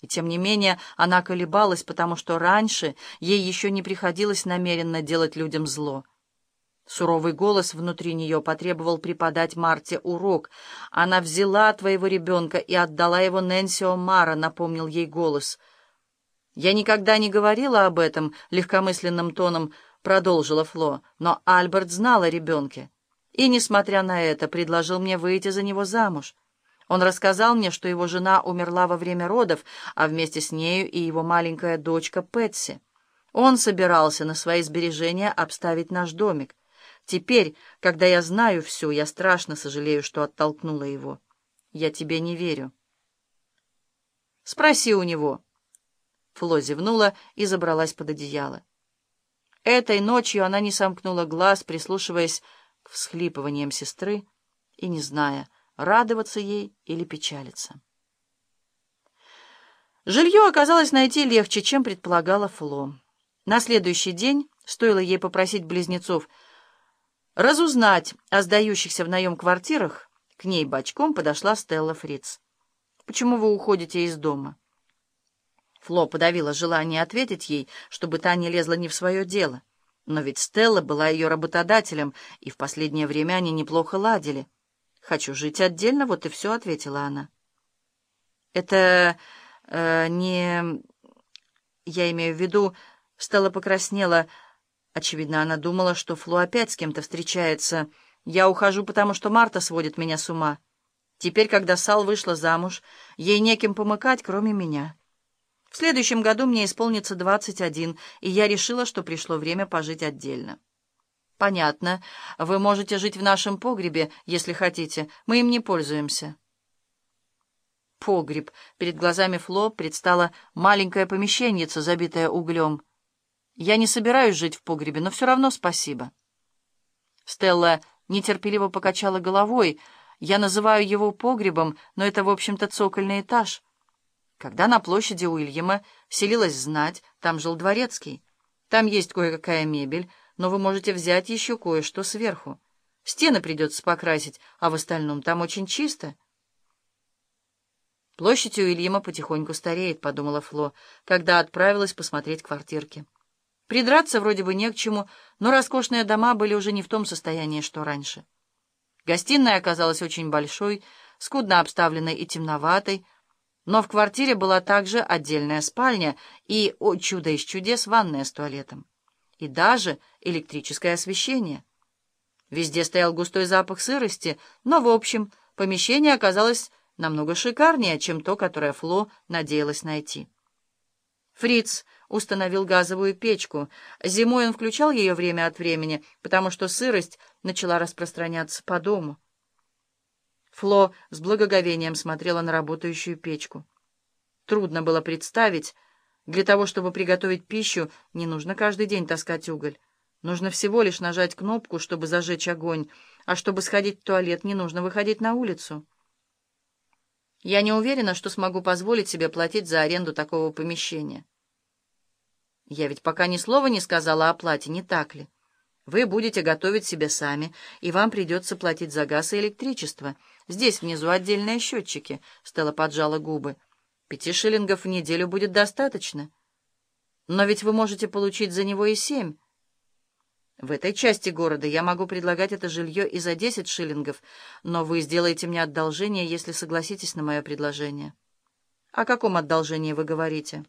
И тем не менее она колебалась, потому что раньше ей еще не приходилось намеренно делать людям зло. Суровый голос внутри нее потребовал преподать Марте урок. «Она взяла твоего ребенка и отдала его Нэнси О'Мара», — напомнил ей голос. «Я никогда не говорила об этом», — легкомысленным тоном продолжила Фло, «но Альберт знал о ребенке и, несмотря на это, предложил мне выйти за него замуж. Он рассказал мне, что его жена умерла во время родов, а вместе с нею и его маленькая дочка Пэтси. Он собирался на свои сбережения обставить наш домик. Теперь, когда я знаю все, я страшно сожалею, что оттолкнула его. Я тебе не верю. Спроси у него. Фло зевнула и забралась под одеяло. Этой ночью она не сомкнула глаз, прислушиваясь к всхлипываниям сестры и не зная, радоваться ей или печалиться. Жилье оказалось найти легче, чем предполагала Фло. На следующий день, стоило ей попросить близнецов разузнать о сдающихся в наем квартирах, к ней бочком подошла Стелла Фриц. «Почему вы уходите из дома?» Фло подавила желание ответить ей, чтобы та не лезла не в свое дело. Но ведь Стелла была ее работодателем, и в последнее время они неплохо ладили. «Хочу жить отдельно, вот и все», — ответила она. «Это э, не...» Я имею в виду... Стелла покраснела. Очевидно, она думала, что Фло опять с кем-то встречается. «Я ухожу, потому что Марта сводит меня с ума. Теперь, когда Сал вышла замуж, ей неким помыкать, кроме меня». В следующем году мне исполнится 21, и я решила, что пришло время пожить отдельно. Понятно. Вы можете жить в нашем погребе, если хотите. Мы им не пользуемся. Погреб. Перед глазами Фло предстало маленькое помещенница, забитое углем. Я не собираюсь жить в погребе, но все равно спасибо. Стелла нетерпеливо покачала головой. Я называю его погребом, но это, в общем-то, цокольный этаж. Когда на площади Уильяма селилась знать, там жил дворецкий. Там есть кое-какая мебель, но вы можете взять еще кое-что сверху. Стены придется покрасить, а в остальном там очень чисто. Площадь Уильяма потихоньку стареет, — подумала Фло, когда отправилась посмотреть квартирки. Придраться вроде бы не к чему, но роскошные дома были уже не в том состоянии, что раньше. Гостиная оказалась очень большой, скудно обставленной и темноватой, но в квартире была также отдельная спальня и, о чудо из чудес, ванная с туалетом. И даже электрическое освещение. Везде стоял густой запах сырости, но, в общем, помещение оказалось намного шикарнее, чем то, которое Фло надеялась найти. Фриц установил газовую печку. Зимой он включал ее время от времени, потому что сырость начала распространяться по дому. Фло с благоговением смотрела на работающую печку. Трудно было представить, для того, чтобы приготовить пищу, не нужно каждый день таскать уголь. Нужно всего лишь нажать кнопку, чтобы зажечь огонь, а чтобы сходить в туалет, не нужно выходить на улицу. Я не уверена, что смогу позволить себе платить за аренду такого помещения. Я ведь пока ни слова не сказала о плате, не так ли? Вы будете готовить себе сами, и вам придется платить за газ и электричество. Здесь внизу отдельные счетчики. Стелла поджала губы. Пяти шиллингов в неделю будет достаточно. Но ведь вы можете получить за него и семь. В этой части города я могу предлагать это жилье и за десять шиллингов, но вы сделаете мне одолжение, если согласитесь на мое предложение. О каком одолжении вы говорите?»